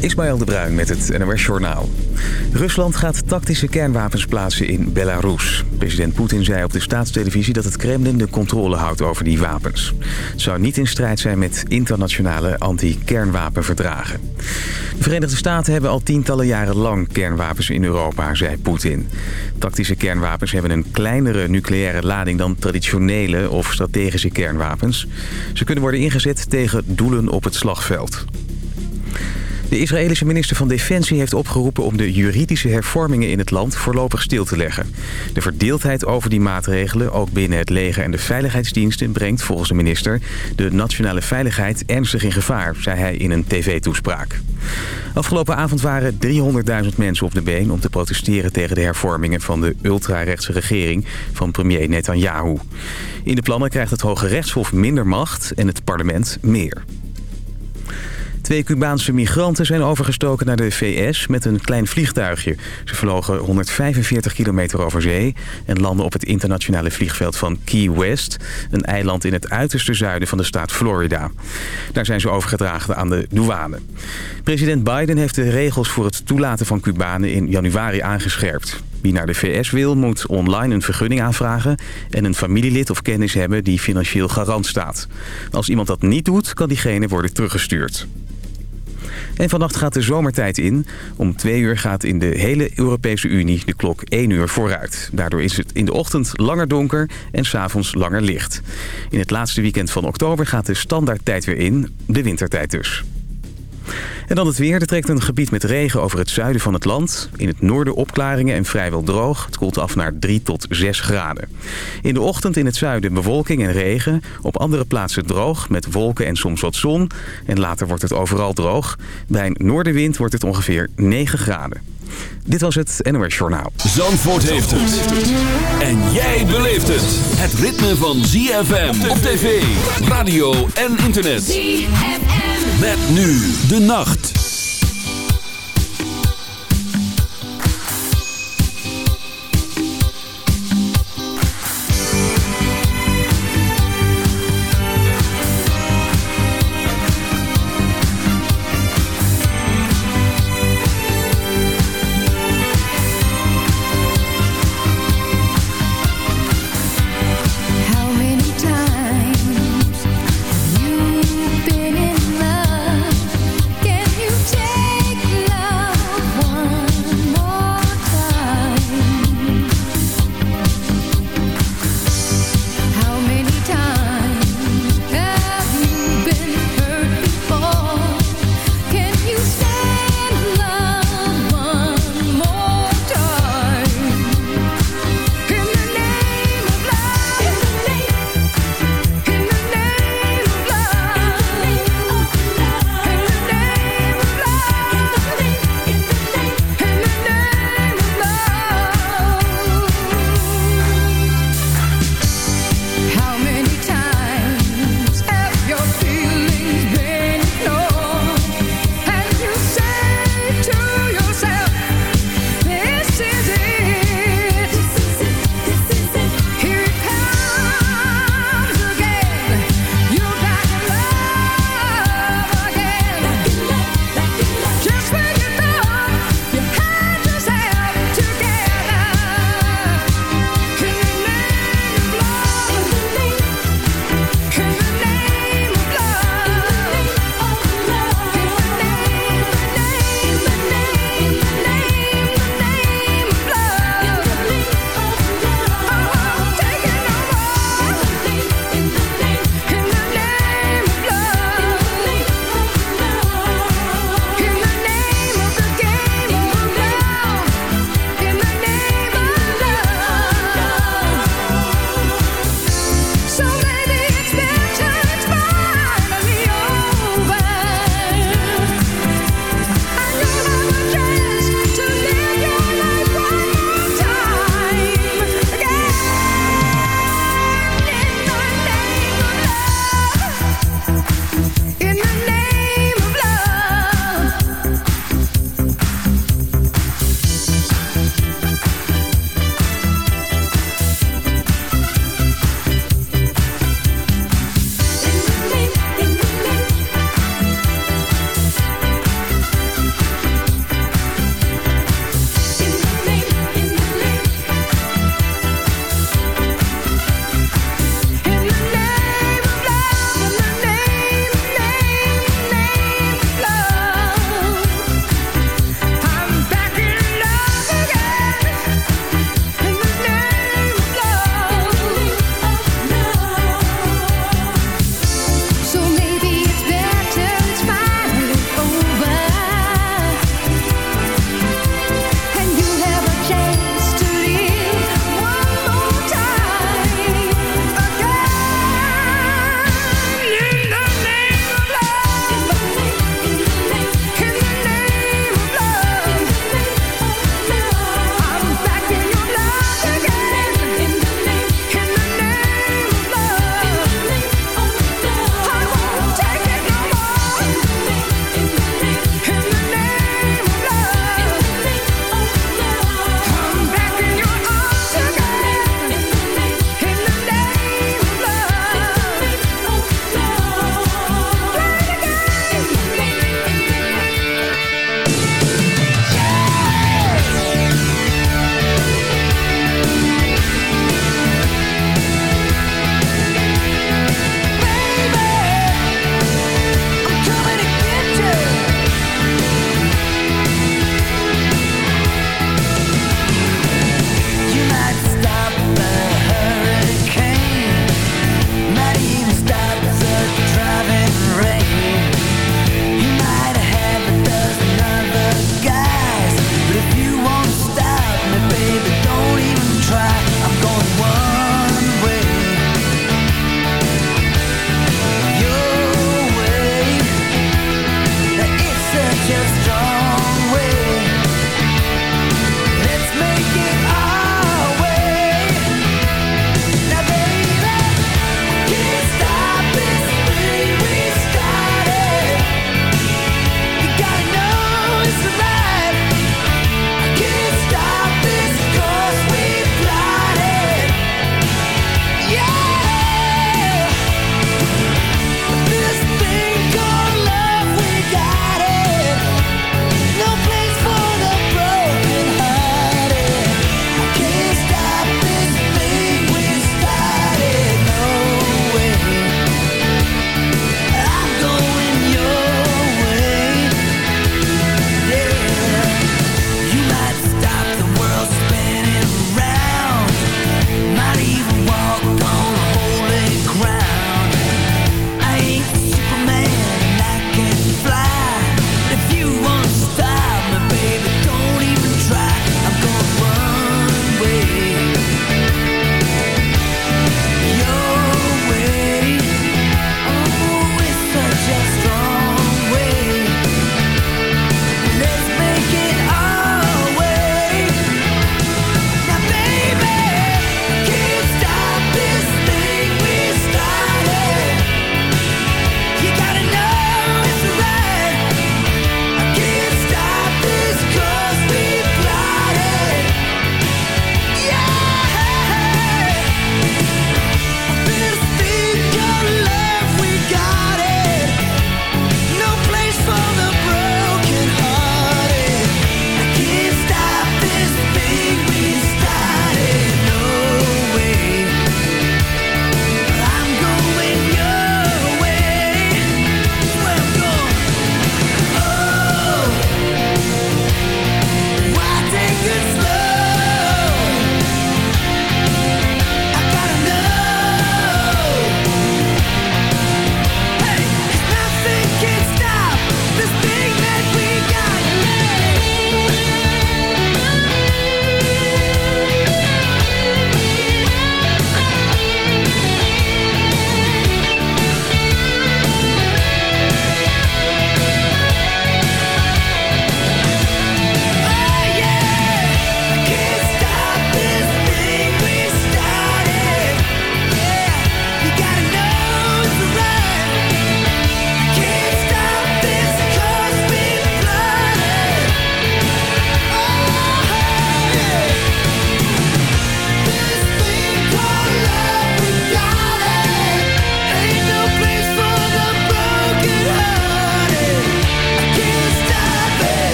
Ismaël de Bruin met het NOS Journaal. Rusland gaat tactische kernwapens plaatsen in Belarus. President Poetin zei op de staatstelevisie dat het Kremlin de controle houdt over die wapens. Het zou niet in strijd zijn met internationale anti-kernwapenverdragen. De Verenigde Staten hebben al tientallen jaren lang kernwapens in Europa, zei Poetin. Tactische kernwapens hebben een kleinere nucleaire lading dan traditionele of strategische kernwapens. Ze kunnen worden ingezet tegen doelen op het slagveld. De Israëlische minister van Defensie heeft opgeroepen om de juridische hervormingen in het land voorlopig stil te leggen. De verdeeldheid over die maatregelen, ook binnen het leger en de veiligheidsdiensten, brengt volgens de minister de nationale veiligheid ernstig in gevaar, zei hij in een tv-toespraak. Afgelopen avond waren 300.000 mensen op de been om te protesteren tegen de hervormingen van de ultrarechtse regering van premier Netanyahu. In de plannen krijgt het Hoge Rechtshof minder macht en het parlement meer. Twee Cubaanse migranten zijn overgestoken naar de VS met een klein vliegtuigje. Ze vlogen 145 kilometer over zee en landden op het internationale vliegveld van Key West... een eiland in het uiterste zuiden van de staat Florida. Daar zijn ze overgedragen aan de douane. President Biden heeft de regels voor het toelaten van Cubanen in januari aangescherpt. Wie naar de VS wil, moet online een vergunning aanvragen... en een familielid of kennis hebben die financieel garant staat. Als iemand dat niet doet, kan diegene worden teruggestuurd. En vannacht gaat de zomertijd in. Om twee uur gaat in de hele Europese Unie de klok één uur vooruit. Daardoor is het in de ochtend langer donker en s'avonds langer licht. In het laatste weekend van oktober gaat de standaardtijd weer in, de wintertijd dus. En dan het weer. Er trekt een gebied met regen over het zuiden van het land. In het noorden opklaringen en vrijwel droog. Het koelt af naar 3 tot 6 graden. In de ochtend in het zuiden bewolking en regen. Op andere plaatsen droog met wolken en soms wat zon. En later wordt het overal droog. Bij een noordenwind wordt het ongeveer 9 graden. Dit was het NOS Journaal. Zandvoort heeft het. En jij beleeft het. Het ritme van ZFM op tv, radio en internet. ZFM. Met nu de nacht.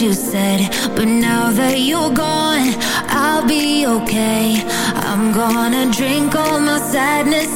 you said But now that you're gone, I'll be okay. I'm gonna drink all my sadness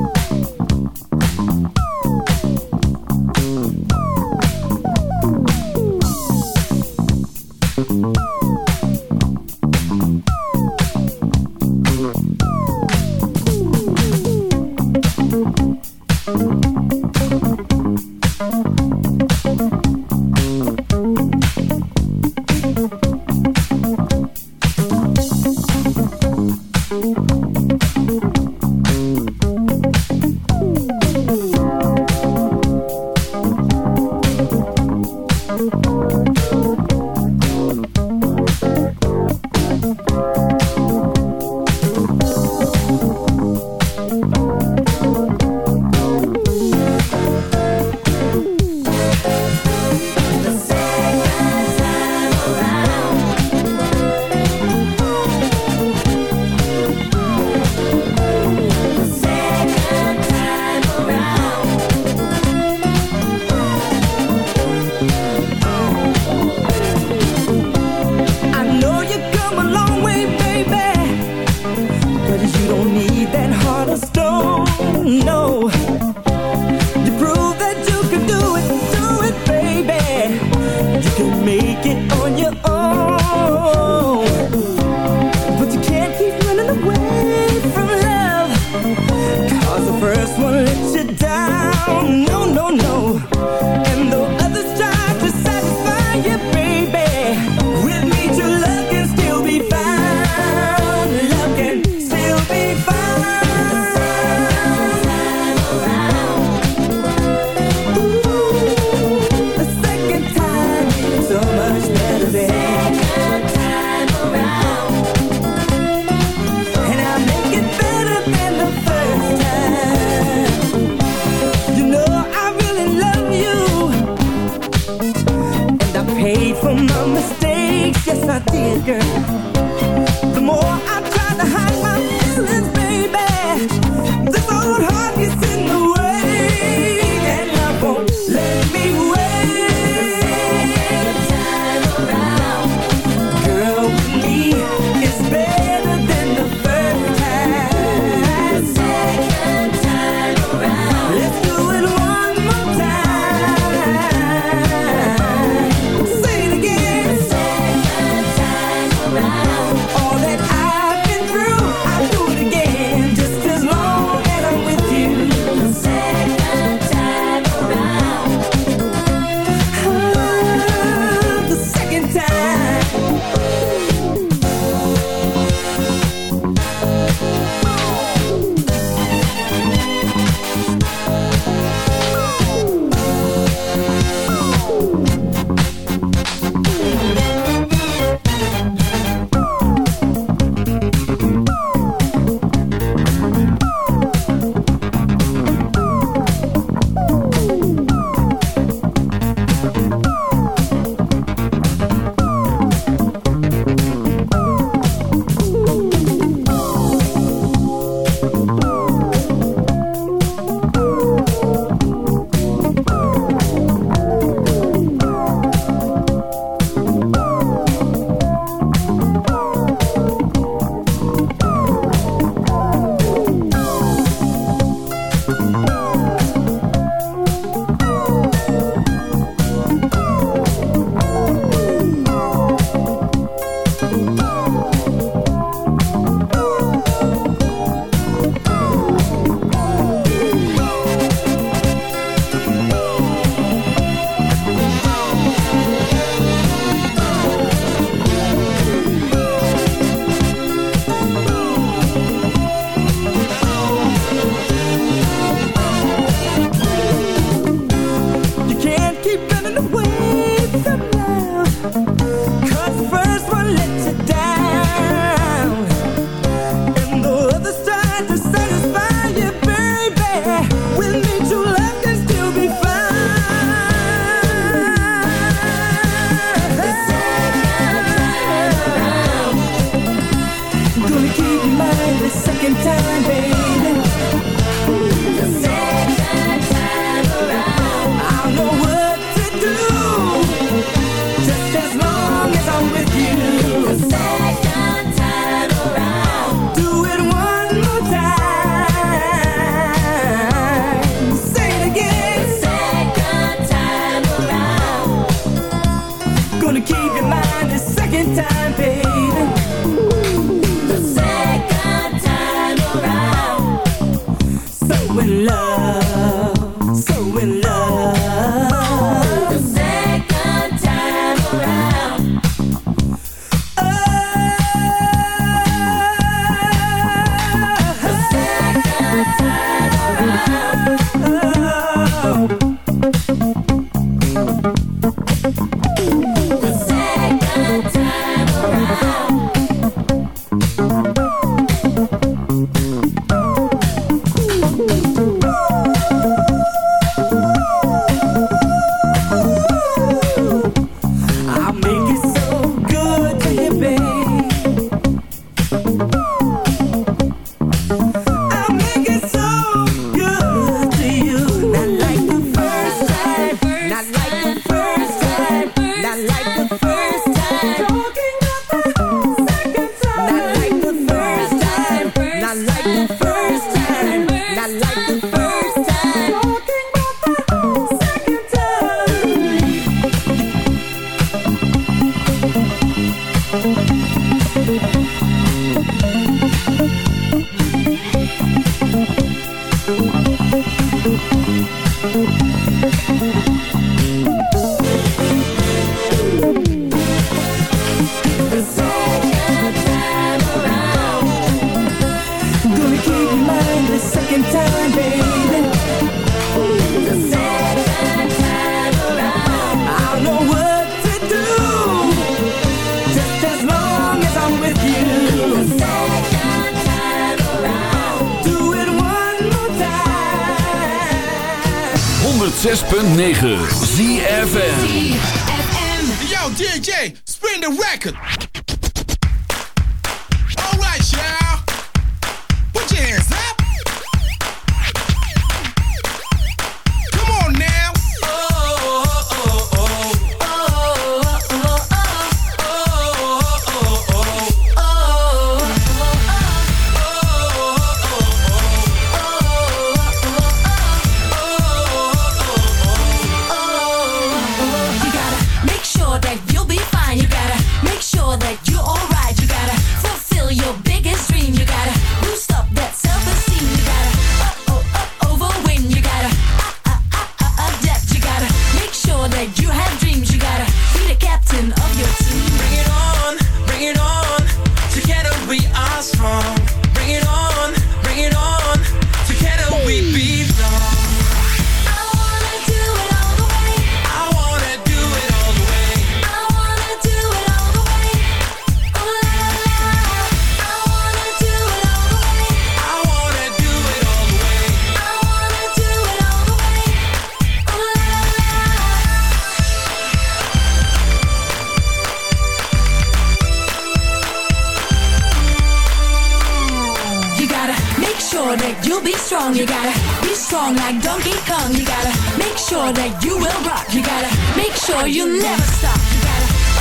strong, you gotta be strong like Donkey Kong. You gotta make sure that you will rock. You gotta make sure you never stop. You gotta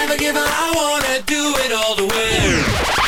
never give up. I wanna do it all the way.